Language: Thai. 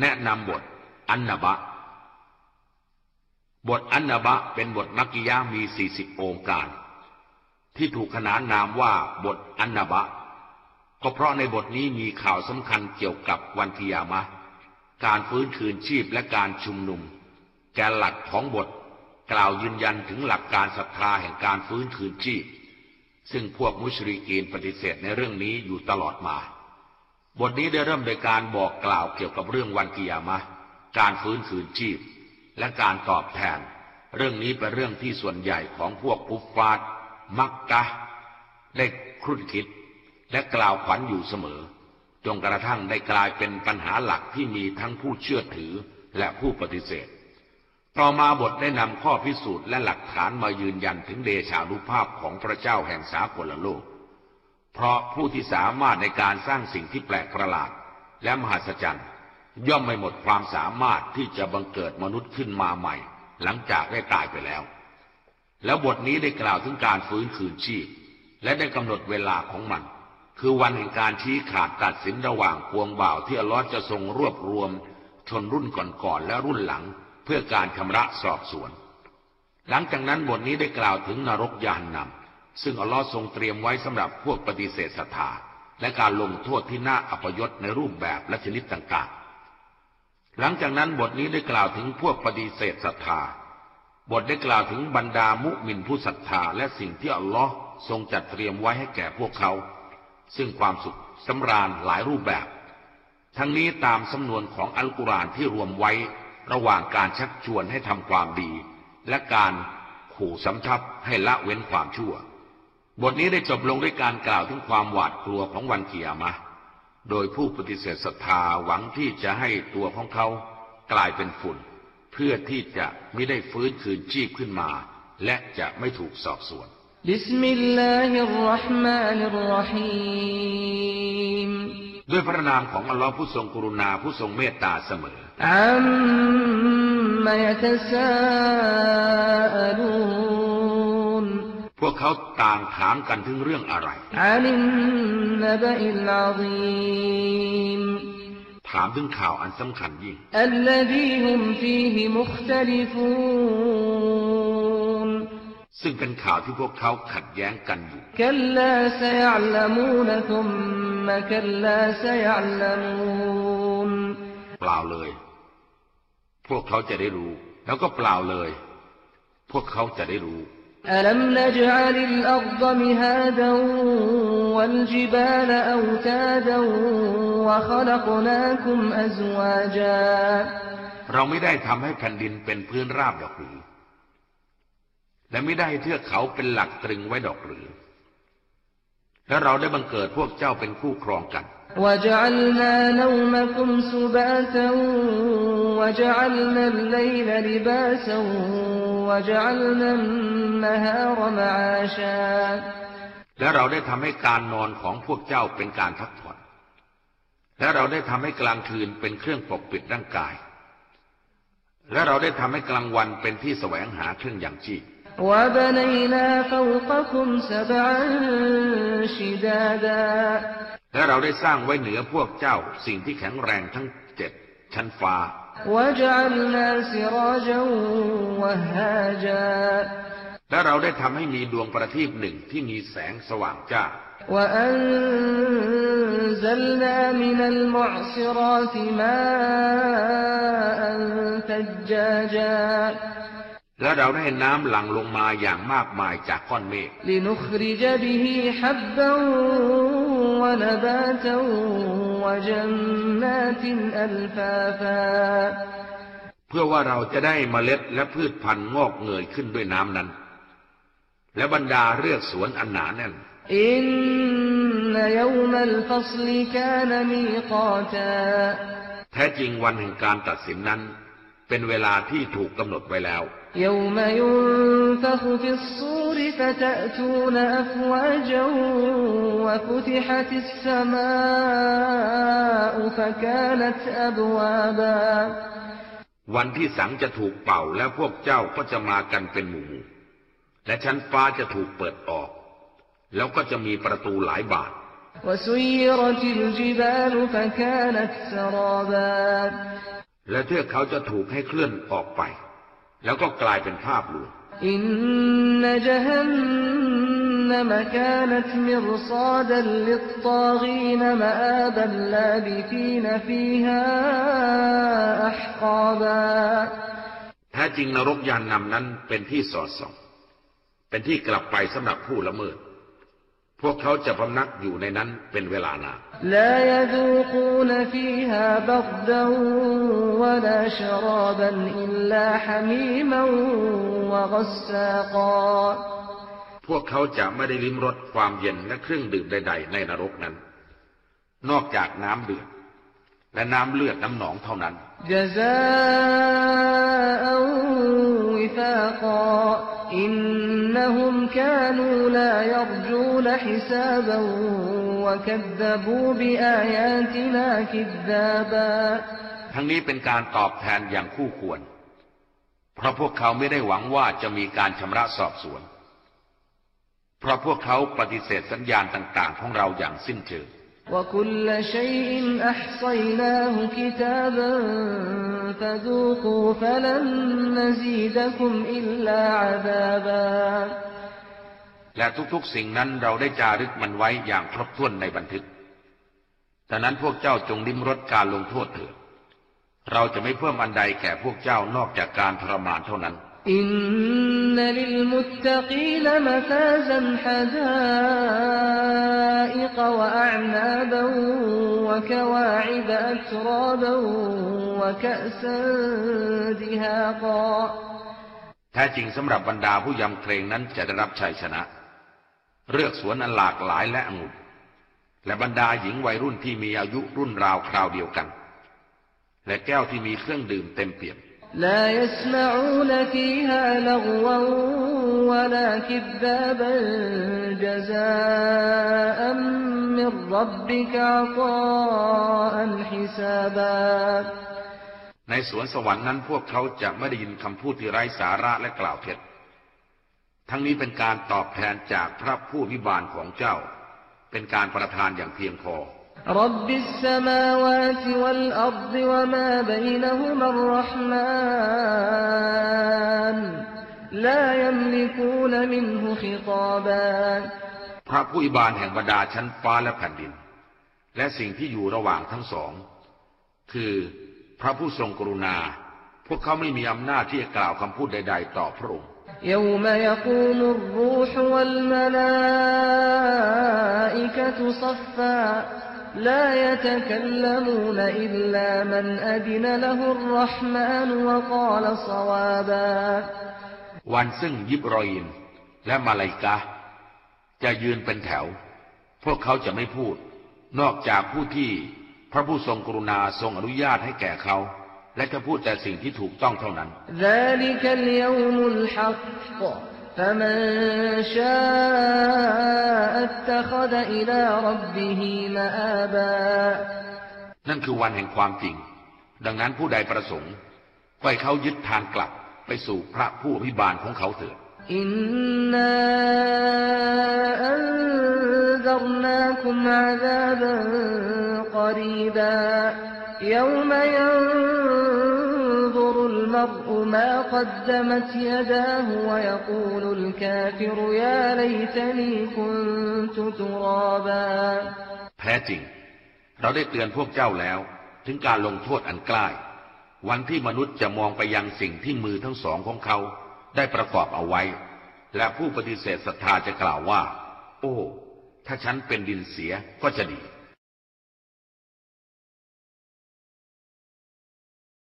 แนะนำบทอันนบะ บทอันนบะเป็นบทมักกิยามี40องค์การ ที่ถูกขนานนามว่าบทอันนบะ ก็เพราะในบทนี้มีข่าวสำคัญเกี่ยวกับวันกิยามะ การฟื้นคืนชีพและการชุมนุม แกนหลักของบทกล่าวยืนยันถึงหลักการศรัทธาแห่งการฟื้นคืนชีพ ซึ่งพวกมุชริกีนปฏิเสธในเรื่องนี้อยู่ตลอดมา บทนี้ได้เริ่มโดยการบอกกล่าวเกี่ยวกับเรื่องวันกิยามะ การฟื้นคืนชีพ และการตอบแทน เรื่องนี้เป็นเรื่องที่ส่วนใหญ่ของพวกปุฟฟาดมักกะได้ครุ่นคิด และกล่าวขวัญอยู่เสมอ จนกระทั่งได้กลายเป็นปัญหาหลักที่มีทั้งผู้เชื่อถือและผู้ปฏิเสธ ต่อมาบทได้นำข้อพิสูจน์และหลักฐานมายืนยันถึงเดชานุภาพของพระเจ้าแห่งสากลโลก เพราะผู้ที่สามารถในการสร้างสิ่งที่แปลกประหลาด และมหัศจรรย์ ย่อมไม่หมดความสามารถที่จะบังเกิดมนุษย์ขึ้นมาใหม่ หลังจากได้ตายไปแล้ว แล้วบทนี้ได้กล่าวถึงการฟื้นคืนชีพ และได้กำหนดเวลาของมัน คือวันแห่งการชี้ขาดตัดสินระหว่างพวงบ่าวที่อลอฮ์จะทรงรวบรวม ชนรุ่นก่อนๆและรุ่นหลัง เพื่อการชำระสอบสวน หลังจากนั้นบทนี้ได้กล่าวถึงนรกยานนำ ซึ่งอัลลอฮ์ทรงเตรียมไว้สำหรับพวกปฏิเสธศรัทธาและการลงโทษที่น่าอัปยศในรูปแบบและชนิดต่างๆ หลังจากนั้นบทนี้ได้กล่าวถึงพวกปฏิเสธศรัทธา บทได้กล่าวถึงบรรดามุมินผู้ศรัทธาและสิ่งที่อัลลอฮ์ทรงจัดเตรียมไว้ให้แก่พวกเขา ซึ่งความสุขสำราญหลายรูปแบบ ทั้งนี้ตามสำนวนของอัลกุรอานที่รวมไว้ระหว่างการชักชวนให้ทำความดี และการขู่สำทับให้ละเว้นความชั่ว บทนี้ได้จบลงด้วยการกล่าวถึงความหวาดกลัวของวันกิยามะฮ์โดยผู้ปฏิเสธศรัทธาหวังที่จะให้ตัวของเขากลายเป็นฝุ่น เพื่อที่จะไม่ได้ฟื้นคืนชีพขึ้นมา และจะไม่ถูกสอบสวนبسم الله الرحمن الرحيمด้วยพระนามของอัลลอฮ์ผู้ทรงกรุณาผู้ทรงเมตตาเสมออัมมายตซาอลูนพ วกเขาต่างถามกันถึงเรื่องอะไรอานินนบอิลอาซีมถามถึงข่าวอันสำคัญยิ่งอัลลซีฮุมฟีฮิมุคตลิฟูนซึ่งเป็นข่าวที่พวกเขาขัดแย้งกันอยู่กัลลาซยอัลลมูนทุมมะกัลลาซยอัลลมูนเปล่าเลย พวกเขาจะได้รู้ แล้วก็เปล่าเลย พวกเขาจะได้รู้ อัลมนจอัลอัรฎมิฮาดวัลจิบาลอวตาดวะขลักนาคุมอัซวาจาเราไม่ได้ทำให้แผ่นดินเป็นพื้นราบดอกหรือ และไม่ได้เทือกเขาเป็นหลักตรึงไว้ดอกหรือ และเราได้บังเกิดพวกเจ้าเป็นคู่ครองกัน وجعلنا نومكم سباتا وجعلنا الليل لباسا وجعلنا النهار معاشا และเราได้ทำให้การนอนของพวกเจ้าเป็นการพักผ่อน และเราได้ทำให้กลางคืนเป็นเครื่องปกปิดร่างกาย และเราได้ทำให้กลางวันเป็นที่แสวงหาเครื่องอย่างชีพ وبنينا فوقكم سبعا شدادا และเราได้สร้างไว้เหนือพวกเจ้าสิ่งที่แข็งแรงทั้งเจ็ดชั้นฟ้า และเราได้ทำให้มีดวงประทีปหนึ่งที่มีแสงสว่างจ้าและเราได้น้ำหลั่งลงมาอย่างมากมายจากก้อนเมฆ เพื่อว่าเราจะได้เมล็ดและพืชพันธุ์งอกเงยขึ้นด้วยน้ำนั้น และบรรดาเรือกสวนอันหนาแน่นอินนยมัลฟัสลิกานมีกาตาแท้จริงวันแห่งการตัดสินนั้น เป็นเวลาที่ถูกกำหนดไว้แล้ว يوم ينفخ في الصور فتأتون أفواجا وفتحت السماء فكانت أبوابا วันที่สังจะถูกเป่าแล้วพวกเจ้าก็จะมากันเป็นหมู่ และชั้นฟ้าจะถูกเปิดออก แล้วก็จะมีประตูหลายบาน وسيرت الجبال فكانت سرابا และเทือกเขาจะถูกให้เคลื่อนออกไป แล้วก็กลายเป็นภาพลวงإن جهنم كانت مرصادا للطاغين مآبا لابثين فيها أحقاباแท้จริงนรกญะฮันนัมนั้นเป็นที่สอดส่อง เป็นที่กลับไปสำหรับผู้ละเมิด พวกเขาจะพำนักอยู่ในนั้นเป็นเวลานานพวกเขาจะไม่ได้ลิ้มรสความเย็นและเครื่องดื่มใด ๆ ในนรกนั้น นอกจากน้ำเดือดและน้ำเลือดน้ำหนองเท่านั้น อินนะฮุมกานูลายรจูลฮิซาบันวะกัดบูบิอายาทั้งนี้เป็นการตอบแทนอย่างคู่ควร เพราะพวกเขาไม่ได้หวังว่าจะมีการชำระสอบสวน เพราะพวกเขาปฏิเสธสัญญาณต่าง ๆ ของเราอย่างสิ้นเชิง وكل شيء أحصيناه كتابا فذوقوا فلن نزيدكم إلا عذابا และทุกๆ สิ่งนั้นเราได้จารึกมันไว้อย่างครบถ้วนในบันทึกดังนั้นพวกเจ้าจงลิ้มรสการลงโทษเถิด เราจะไม่เพิ่มอันใดแก่พวกเจ้านอกจากการทรมานเท่านั้น إن للمتقين مفازا حدائق وأعنابا وكواعب أترابا وكأسا دهاقا แท้จริงสำหรับบรรดาผู้ยำเกรงนั้นจะได้รับชัยชนะ เลือกสวนอันหลากหลายและองุ่นและบรรดาหญิงวัยรุ่นที่มีอายุรุ่นราวคราวเดียวกัน และแก้วที่มีเครื่องดื่มเต็มเปี่ยม لا يسمعون فيها لغوا ولا كذابا جزاء من ربك عطاء حسابا ในสวนสวรรค์นั้นพวกเขาจะไม่ได้ยินคำพูดที่ไร้สาระและกล่าวเท็จ ทั้งนี้เป็นการตอบแทนจากพระผู้วิบาลของเจ้า เป็นการประทานอย่างเพียงพอ رب السماوات والأرض وما بينهما الرحمن لا يملكون منه خطابا พระผู้วิบาลแห่งบรรดาชั้นฟ้าและแผ่นดิน และสิ่งที่อยู่ระหว่างทั้งสอง คือพระผู้ทรงกรุณา พวกเขาไม่มีอำนาจที่จะกล่าวคำพูดใด ๆ ต่อพระองค์ يوم يقوم الروح والملائكة صفا لا يتكلمون إلا من أذن له الرحمن وقال صوابا วันซึ่งยิบรออิน และมาลายกะ จะยืนเป็นแถว พวกเขาจะไม่พูด นอกจากผู้ที่พระผู้ทรงกรุณาทรงอนุญาตให้แก่เขา และจะพูดแต่สิ่งที่ถูกต้องเท่านั้นนั่นคือวันแห่งความจริง ดังนั้นผู้ใดประสงค์ก็ให้เขายึดทางกลับ ไปสู่พระผู้อภิบาลของเขาเถิด إنا أنذرناكم عذابا قريبا يوم ينظر المرء ما قدمت يداه ويقول الكافر يا ليتني كنت ترابا แท้จริง เราได้เตือนพวกเจ้าแล้ว ถึงการลงโทษอันใกล้ วันที่มนุษย์จะมองไปยังสิ่งที่มือทั้งสองของเขา ได้ประกอบเอาไว้ และผู้ปฏิเสธศรัทธาจะกล่าวว่า โอ้ ถ้าฉันเป็นดินเสียก็จะดี